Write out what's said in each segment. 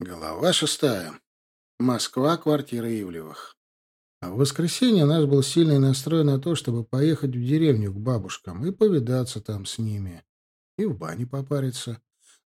Глава шестая. Москва, квартира Ивлевых. А в воскресенье у нас был сильный настрой на то, чтобы поехать в деревню к бабушкам и повидаться там с ними. И в бане попариться.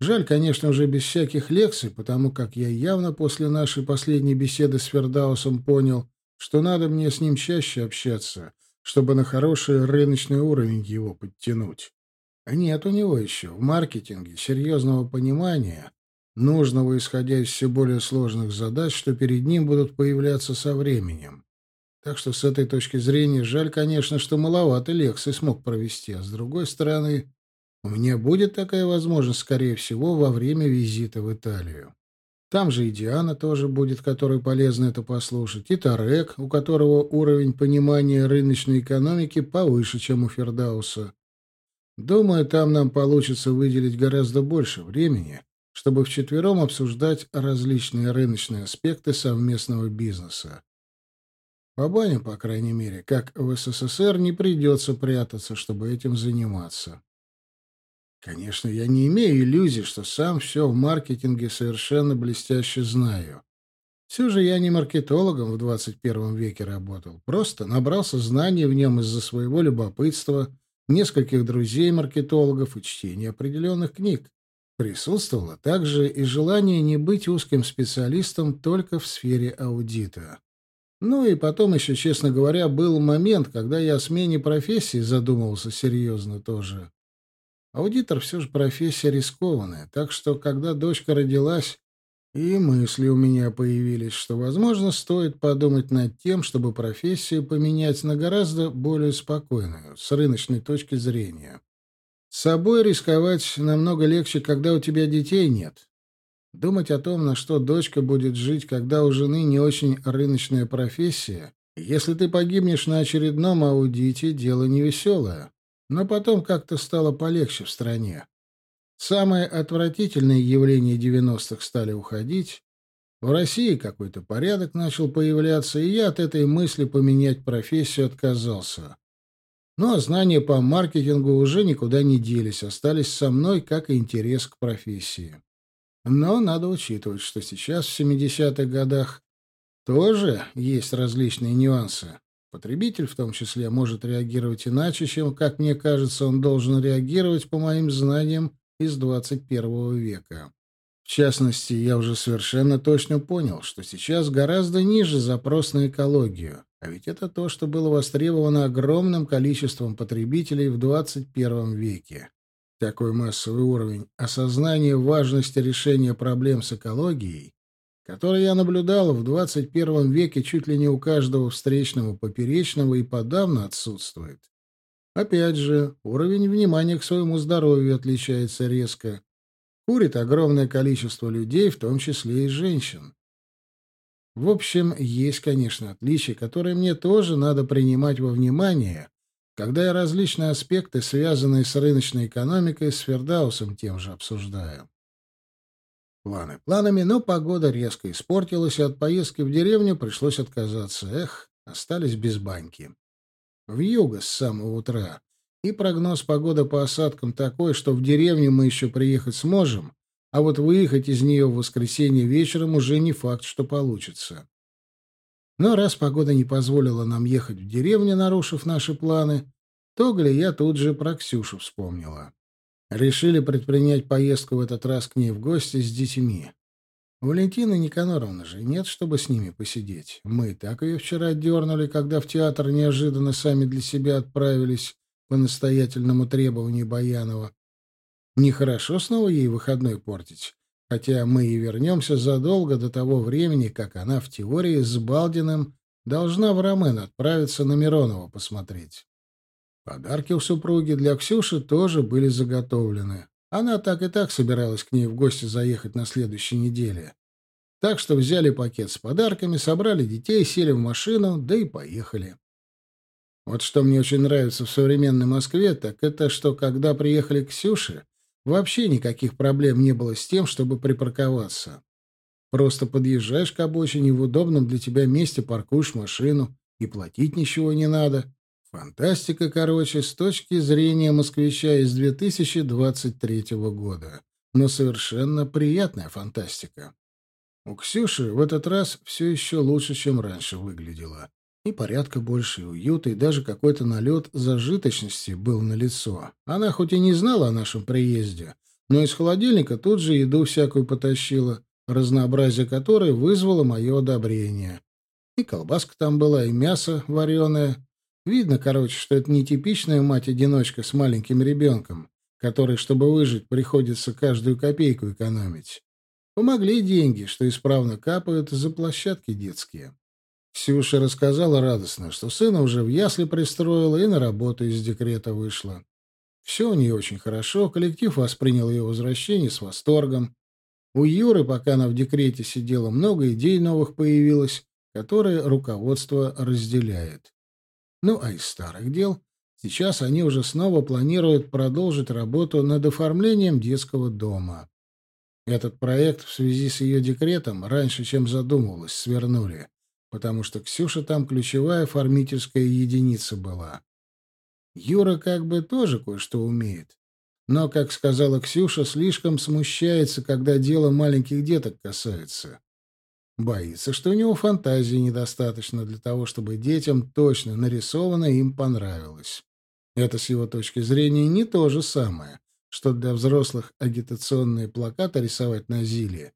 Жаль, конечно, уже без всяких лекций, потому как я явно после нашей последней беседы с Фердаусом понял, что надо мне с ним чаще общаться, чтобы на хороший рыночный уровень его подтянуть. А нет у него еще в маркетинге серьезного понимания, нужного, исходя из все более сложных задач, что перед ним будут появляться со временем. Так что с этой точки зрения жаль, конечно, что маловато лекций смог провести, а с другой стороны, у меня будет такая возможность, скорее всего, во время визита в Италию. Там же и Диана тоже будет, которой полезно это послушать, и Тарек, у которого уровень понимания рыночной экономики повыше, чем у Фердауса. Думаю, там нам получится выделить гораздо больше времени, чтобы вчетвером обсуждать различные рыночные аспекты совместного бизнеса. По баням, по крайней мере, как в СССР, не придется прятаться, чтобы этим заниматься. Конечно, я не имею иллюзий, что сам все в маркетинге совершенно блестяще знаю. Все же я не маркетологом в 21 веке работал, просто набрался знаний в нем из-за своего любопытства, нескольких друзей-маркетологов и чтения определенных книг. Присутствовало также и желание не быть узким специалистом только в сфере аудита. Ну и потом еще, честно говоря, был момент, когда я о смене профессии задумывался серьезно тоже. Аудитор все же профессия рискованная, так что, когда дочка родилась, и мысли у меня появились, что, возможно, стоит подумать над тем, чтобы профессию поменять на гораздо более спокойную, с рыночной точки зрения. С собой рисковать намного легче, когда у тебя детей нет. Думать о том, на что дочка будет жить, когда у жены не очень рыночная профессия, если ты погибнешь на очередном аудите, дело невеселое. Но потом как-то стало полегче в стране. Самые отвратительные явления девяностых стали уходить. В России какой-то порядок начал появляться, и я от этой мысли поменять профессию отказался. Ну а знания по маркетингу уже никуда не делись, остались со мной, как интерес к профессии. Но надо учитывать, что сейчас, в 70-х годах, тоже есть различные нюансы. Потребитель в том числе может реагировать иначе, чем, как мне кажется, он должен реагировать по моим знаниям из 21 века. В частности, я уже совершенно точно понял, что сейчас гораздо ниже запрос на экологию. А ведь это то, что было востребовано огромным количеством потребителей в 21 веке. Такой массовый уровень осознания важности решения проблем с экологией, который я наблюдал в 21 веке чуть ли не у каждого встречного поперечного и подавно отсутствует. Опять же, уровень внимания к своему здоровью отличается резко. Курит огромное количество людей, в том числе и женщин. В общем, есть, конечно, отличия, которые мне тоже надо принимать во внимание, когда я различные аспекты, связанные с рыночной экономикой, с Фердаусом тем же обсуждаю. Планы планами, но погода резко испортилась, и от поездки в деревню пришлось отказаться. Эх, остались без баньки. В юго с самого утра. И прогноз погоды по осадкам такой, что в деревню мы еще приехать сможем, а вот выехать из нее в воскресенье вечером уже не факт, что получится. Но раз погода не позволила нам ехать в деревню, нарушив наши планы, то Глия тут же про Ксюшу вспомнила. Решили предпринять поездку в этот раз к ней в гости с детьми. Валентина Никаноровна же нет, чтобы с ними посидеть. Мы так ее вчера дернули, когда в театр неожиданно сами для себя отправились по настоятельному требованию Баянова. Нехорошо снова ей выходной портить, хотя мы и вернемся задолго до того времени, как она в теории с Балдиным должна в Ромен отправиться на Миронова посмотреть. Подарки у супруги для Ксюши тоже были заготовлены. Она так и так собиралась к ней в гости заехать на следующей неделе. Так что взяли пакет с подарками, собрали детей, сели в машину, да и поехали. Вот что мне очень нравится в современной Москве, так это, что когда приехали к Ксюше, Вообще никаких проблем не было с тем, чтобы припарковаться. Просто подъезжаешь к обочине, в удобном для тебя месте паркуешь машину, и платить ничего не надо. Фантастика, короче, с точки зрения москвича из 2023 года. Но совершенно приятная фантастика. У Ксюши в этот раз все еще лучше, чем раньше выглядело. И порядка больше, и уюта, и даже какой-то налет зажиточности был на лицо. Она хоть и не знала о нашем приезде, но из холодильника тут же еду всякую потащила, разнообразие которой вызвало мое одобрение. И колбаска там была, и мясо вареное. Видно, короче, что это не типичная мать-одиночка с маленьким ребенком, который, чтобы выжить, приходится каждую копейку экономить. Помогли деньги, что исправно капают за площадки детские. Ксюша рассказала радостно, что сына уже в ясли пристроила и на работу из декрета вышла. Все у нее очень хорошо, коллектив воспринял ее возвращение с восторгом. У Юры, пока она в декрете сидела, много идей новых появилось, которые руководство разделяет. Ну, а из старых дел сейчас они уже снова планируют продолжить работу над оформлением детского дома. Этот проект в связи с ее декретом раньше, чем задумывалось, свернули, потому что Ксюша там ключевая оформительская единица была. Юра как бы тоже кое-что умеет. Но, как сказала Ксюша, слишком смущается, когда дело маленьких деток касается. Боится, что у него фантазии недостаточно для того, чтобы детям точно нарисовано им понравилось. Это с его точки зрения не то же самое, что для взрослых агитационные плакаты рисовать на зиле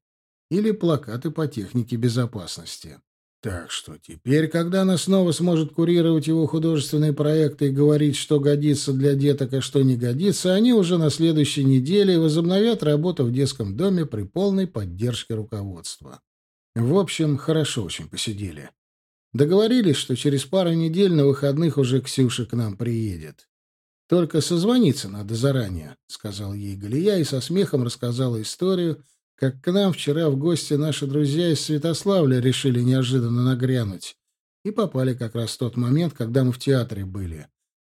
или плакаты по технике безопасности. Так что теперь, когда она снова сможет курировать его художественные проекты и говорить, что годится для деток, а что не годится, они уже на следующей неделе возобновят работу в детском доме при полной поддержке руководства. В общем, хорошо очень посидели. Договорились, что через пару недель на выходных уже Ксюша к нам приедет. Только созвониться надо заранее, — сказал ей Галия и со смехом рассказала историю, как к нам вчера в гости наши друзья из Святославля решили неожиданно нагрянуть. И попали как раз в тот момент, когда мы в театре были.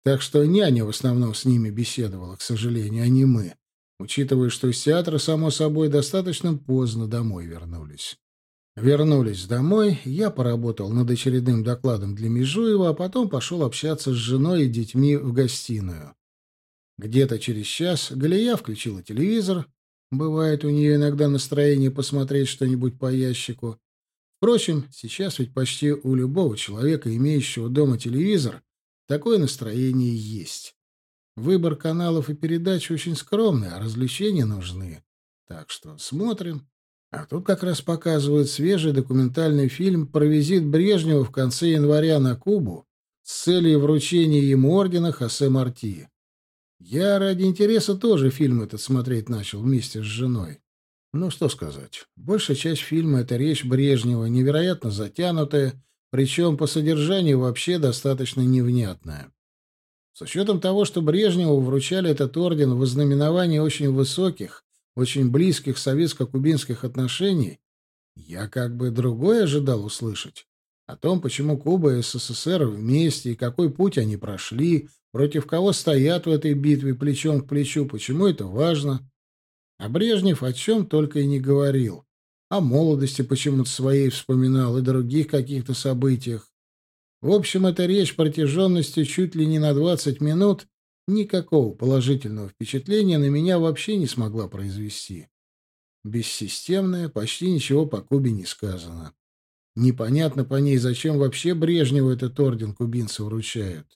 Так что няня в основном с ними беседовала, к сожалению, а не мы, учитывая, что из театра, само собой, достаточно поздно домой вернулись. Вернулись домой, я поработал над очередным докладом для Межуева, а потом пошел общаться с женой и детьми в гостиную. Где-то через час Галия включила телевизор. Бывает у нее иногда настроение посмотреть что-нибудь по ящику. Впрочем, сейчас ведь почти у любого человека, имеющего дома телевизор, такое настроение есть. Выбор каналов и передач очень скромный, а развлечения нужны. Так что смотрим а тут как раз показывают свежий документальный фильм про визит Брежнева в конце января на Кубу с целью вручения ему ордена Хосе Марти. Я ради интереса тоже фильм этот смотреть начал вместе с женой. Ну, что сказать. Большая часть фильма — это речь Брежнева, невероятно затянутая, причем по содержанию вообще достаточно невнятная. С учетом того, что Брежневу вручали этот орден в ознаменовании очень высоких, очень близких советско-кубинских отношений, я как бы другое ожидал услышать. О том, почему Куба и СССР вместе и какой путь они прошли, против кого стоят в этой битве плечом к плечу, почему это важно. А Брежнев о чем только и не говорил. О молодости почему-то своей вспоминал и других каких-то событиях. В общем, эта речь протяженностью чуть ли не на 20 минут никакого положительного впечатления на меня вообще не смогла произвести. Бессистемная, почти ничего по Кубе не сказано. Непонятно по ней, зачем вообще Брежневу этот орден кубинцы вручают.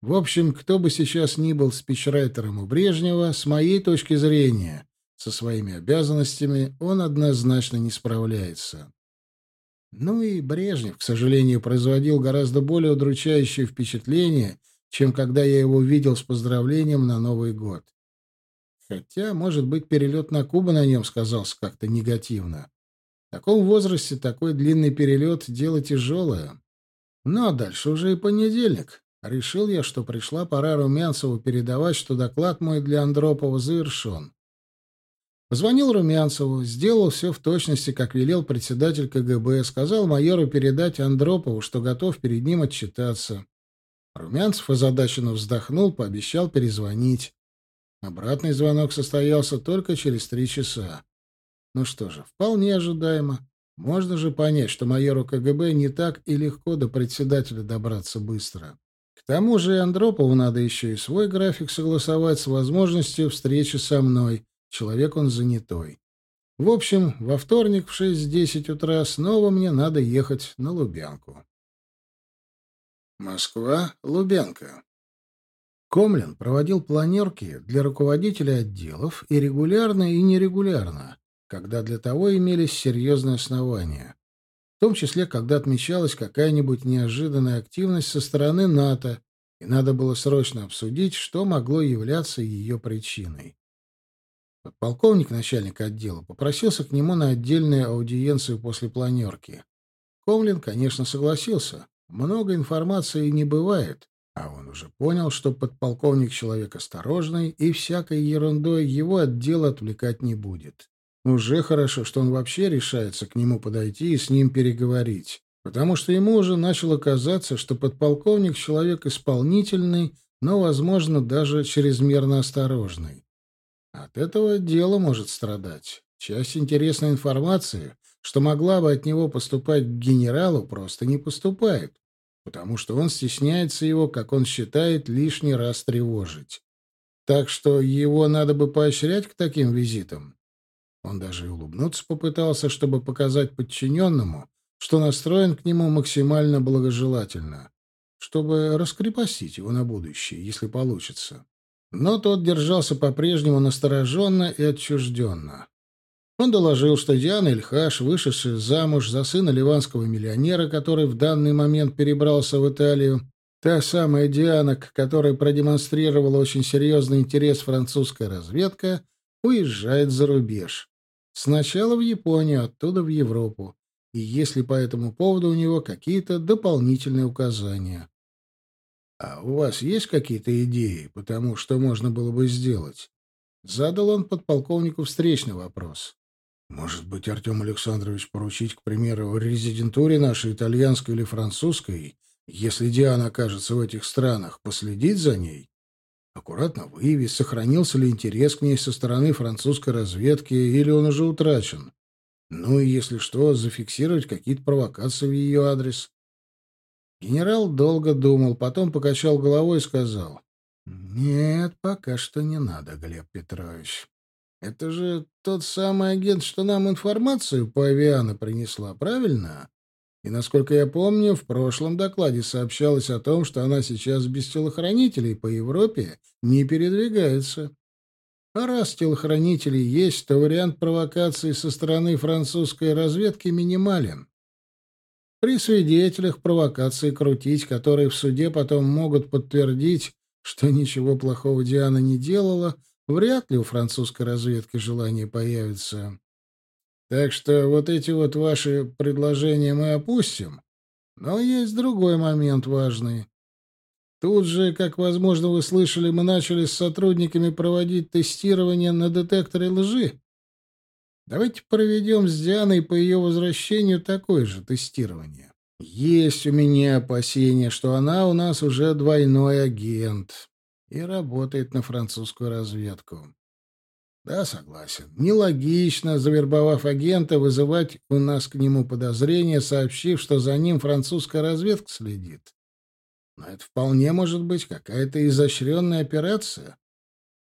В общем, кто бы сейчас ни был спичрайтером у Брежнева, с моей точки зрения, со своими обязанностями он однозначно не справляется. Ну и Брежнев, к сожалению, производил гораздо более удручающее впечатление, чем когда я его видел с поздравлением на Новый год. Хотя, может быть, перелет на Кубу на нем сказался как-то негативно. В таком возрасте такой длинный перелет — дело тяжелое. Ну, а дальше уже и понедельник. Решил я, что пришла пора Румянцеву передавать, что доклад мой для Андропова завершен. Позвонил Румянцеву, сделал все в точности, как велел председатель КГБ, сказал майору передать Андропову, что готов перед ним отчитаться. Румянцев озадаченно вздохнул, пообещал перезвонить. Обратный звонок состоялся только через три часа. Ну что же, вполне ожидаемо. Можно же понять, что майору КГБ не так и легко до председателя добраться быстро. К тому же и Андропову надо еще и свой график согласовать с возможностью встречи со мной. Человек он занятой. В общем, во вторник в 6-10 утра снова мне надо ехать на Лубянку. Москва, Лубянка. Комлин проводил планерки для руководителей отделов и регулярно, и нерегулярно, когда для того имелись серьезные основания. В том числе, когда отмечалась какая-нибудь неожиданная активность со стороны НАТО, и надо было срочно обсудить, что могло являться ее причиной. Подполковник, начальник отдела, попросился к нему на отдельную аудиенцию после планерки. Комлин, конечно, согласился. Много информации не бывает, а он уже понял, что подполковник человек осторожный, и всякой ерундой его отдел отвлекать не будет. Уже хорошо, что он вообще решается к нему подойти и с ним переговорить, потому что ему уже начало казаться, что подполковник человек исполнительный, но, возможно, даже чрезмерно осторожный. От этого дело может страдать. Часть интересной информации, что могла бы от него поступать к генералу, просто не поступает потому что он стесняется его, как он считает, лишний раз тревожить. Так что его надо бы поощрять к таким визитам. Он даже и улыбнуться попытался, чтобы показать подчиненному, что настроен к нему максимально благожелательно, чтобы раскрепостить его на будущее, если получится. Но тот держался по-прежнему настороженно и отчужденно. Он доложил, что Диана Ильхаш, вышедшая замуж за сына ливанского миллионера, который в данный момент перебрался в Италию, та самая Диана, к которой продемонстрировала очень серьезный интерес французская разведка, уезжает за рубеж. Сначала в Японию, оттуда в Европу. И если по этому поводу у него какие-то дополнительные указания. «А у вас есть какие-то идеи по тому, что можно было бы сделать?» Задал он подполковнику встречный вопрос. Может быть, Артем Александрович поручить, к примеру, резидентуре нашей итальянской или французской, если Диана окажется в этих странах, последить за ней? Аккуратно выявить, сохранился ли интерес к ней со стороны французской разведки, или он уже утрачен. Ну и, если что, зафиксировать какие-то провокации в ее адрес. Генерал долго думал, потом покачал головой и сказал, «Нет, пока что не надо, Глеб Петрович. Это же тот самый агент, что нам информацию по авиану принесла, правильно? И, насколько я помню, в прошлом докладе сообщалось о том, что она сейчас без телохранителей по Европе не передвигается. А раз телохранители есть, то вариант провокации со стороны французской разведки минимален. При свидетелях провокации крутить, которые в суде потом могут подтвердить, что ничего плохого Диана не делала — Вряд ли у французской разведки желание появится. Так что вот эти вот ваши предложения мы опустим. Но есть другой момент важный. Тут же, как, возможно, вы слышали, мы начали с сотрудниками проводить тестирование на детекторе лжи. Давайте проведем с Дианой по ее возвращению такое же тестирование. Есть у меня опасения, что она у нас уже двойной агент и работает на французскую разведку. Да, согласен. Нелогично, завербовав агента, вызывать у нас к нему подозрения, сообщив, что за ним французская разведка следит. Но это вполне может быть какая-то изощренная операция.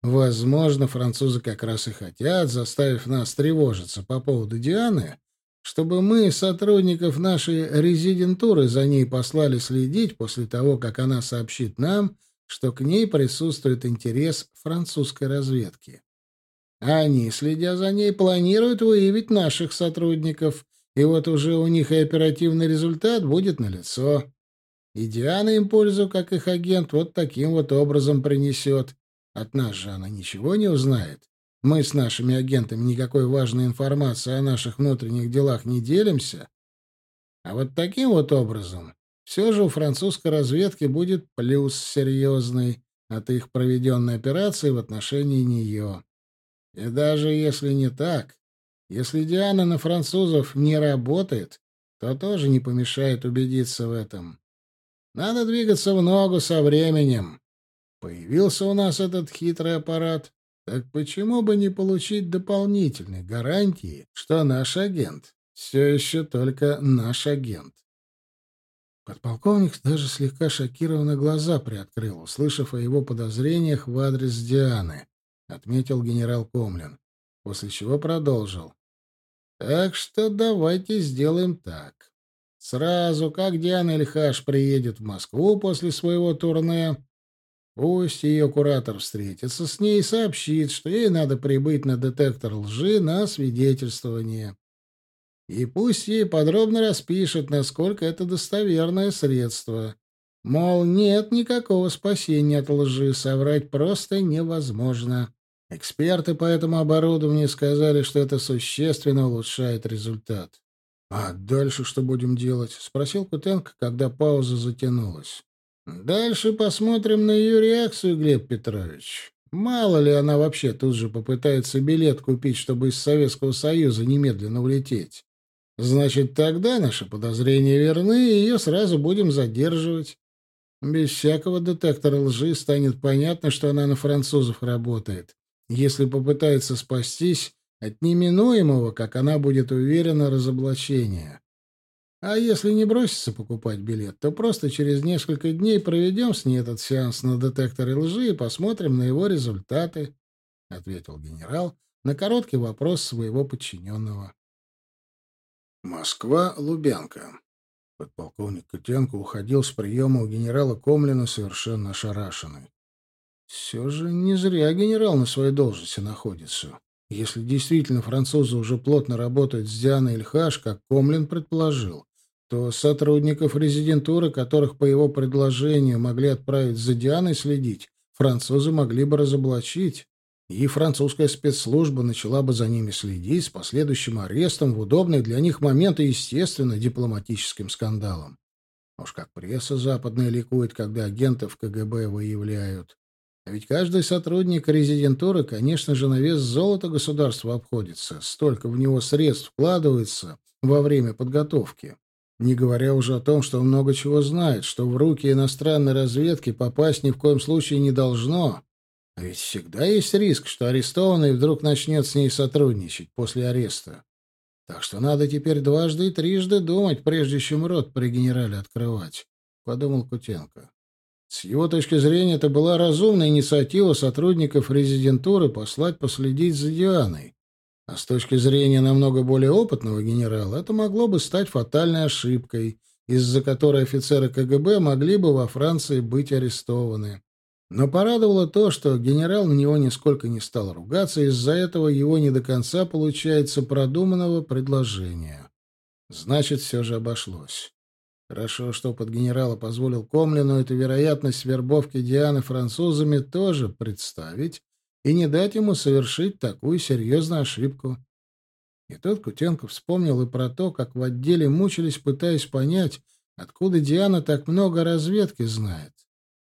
Возможно, французы как раз и хотят, заставив нас тревожиться по поводу Дианы, чтобы мы, сотрудников нашей резидентуры, за ней послали следить после того, как она сообщит нам, что к ней присутствует интерес французской разведки. Они, следя за ней, планируют выявить наших сотрудников, и вот уже у них и оперативный результат будет налицо. И Диана им пользу, как их агент, вот таким вот образом принесет. От нас же она ничего не узнает. Мы с нашими агентами никакой важной информации о наших внутренних делах не делимся. А вот таким вот образом все же у французской разведки будет плюс серьезный от их проведенной операции в отношении нее. И даже если не так, если Диана на французов не работает, то тоже не помешает убедиться в этом. Надо двигаться в ногу со временем. Появился у нас этот хитрый аппарат, так почему бы не получить дополнительные гарантии, что наш агент все еще только наш агент? Подполковник даже слегка шокированно глаза приоткрыл, услышав о его подозрениях в адрес Дианы, отметил генерал Комлин, после чего продолжил. Так что давайте сделаем так. Сразу, как Диана Ильхаш приедет в Москву после своего турне, пусть ее куратор встретится с ней и сообщит, что ей надо прибыть на детектор лжи на свидетельствование. И пусть ей подробно распишет, насколько это достоверное средство. Мол, нет никакого спасения от лжи, соврать просто невозможно. Эксперты по этому оборудованию сказали, что это существенно улучшает результат. «А дальше что будем делать?» — спросил Кутенко, когда пауза затянулась. «Дальше посмотрим на ее реакцию, Глеб Петрович. Мало ли она вообще тут же попытается билет купить, чтобы из Советского Союза немедленно улететь. Значит, тогда наши подозрения верны, и ее сразу будем задерживать. Без всякого детектора лжи станет понятно, что она на французов работает. Если попытается спастись от неминуемого, как она будет уверена, разоблачения. А если не бросится покупать билет, то просто через несколько дней проведем с ней этот сеанс на детекторе лжи и посмотрим на его результаты, — ответил генерал на короткий вопрос своего подчиненного. Москва, Лубянка. Подполковник Котенко уходил с приема у генерала Комлина совершенно ошарашенный. Все же не зря генерал на своей должности находится. Если действительно французы уже плотно работают с Дианой Ильхаш, как Комлин предположил, то сотрудников резидентуры, которых по его предложению могли отправить за Дианой следить, французы могли бы разоблачить, и французская спецслужба начала бы за ними следить с последующим арестом в удобный для них момент и, естественно, дипломатическим скандалом. Уж как пресса западная ликует, когда агентов КГБ выявляют. А ведь каждый сотрудник резидентуры, конечно же, на вес золота государства обходится. Столько в него средств вкладывается во время подготовки. Не говоря уже о том, что много чего знает, что в руки иностранной разведки попасть ни в коем случае не должно. А ведь всегда есть риск, что арестованный вдруг начнет с ней сотрудничать после ареста. Так что надо теперь дважды и трижды думать, прежде чем рот при генерале открывать, — подумал Кутенко. С его точки зрения, это была разумная инициатива сотрудников резидентуры послать последить за Дианой. А с точки зрения намного более опытного генерала, это могло бы стать фатальной ошибкой, из-за которой офицеры КГБ могли бы во Франции быть арестованы. Но порадовало то, что генерал на него нисколько не стал ругаться, из-за этого его не до конца получается продуманного предложения. Значит, все же обошлось. Хорошо, что под генерала позволил Комлину эту вероятность вербовки Дианы французами тоже представить и не дать ему совершить такую серьезную ошибку. И тут Кутенко вспомнил и про то, как в отделе мучились, пытаясь понять, откуда Диана так много разведки знает.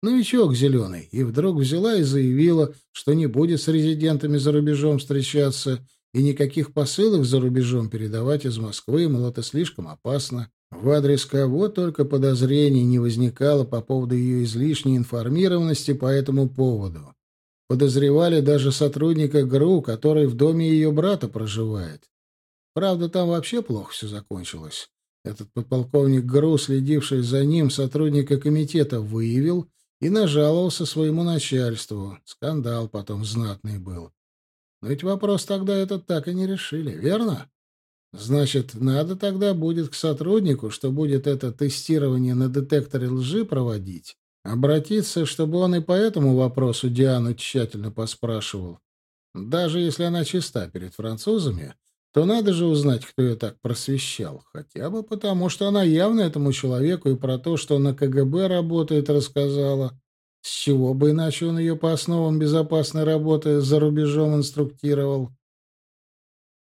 Новичок зеленый, и вдруг взяла и заявила, что не будет с резидентами за рубежом встречаться и никаких посылок за рубежом передавать из Москвы, мол, это слишком опасно. В адрес кого только подозрений не возникало по поводу ее излишней информированности по этому поводу. Подозревали даже сотрудника ГРУ, который в доме ее брата проживает. Правда, там вообще плохо все закончилось. Этот подполковник ГРУ, следивший за ним, сотрудника комитета выявил и нажаловался своему начальству. Скандал потом знатный был. Но ведь вопрос тогда этот так и не решили, верно? Значит, надо тогда будет к сотруднику, что будет это тестирование на детекторе лжи проводить, обратиться, чтобы он и по этому вопросу Диану тщательно поспрашивал. Даже если она чиста перед французами, то надо же узнать, кто ее так просвещал. Хотя бы потому, что она явно этому человеку и про то, что на КГБ работает, рассказала. С чего бы иначе он ее по основам безопасной работы за рубежом инструктировал?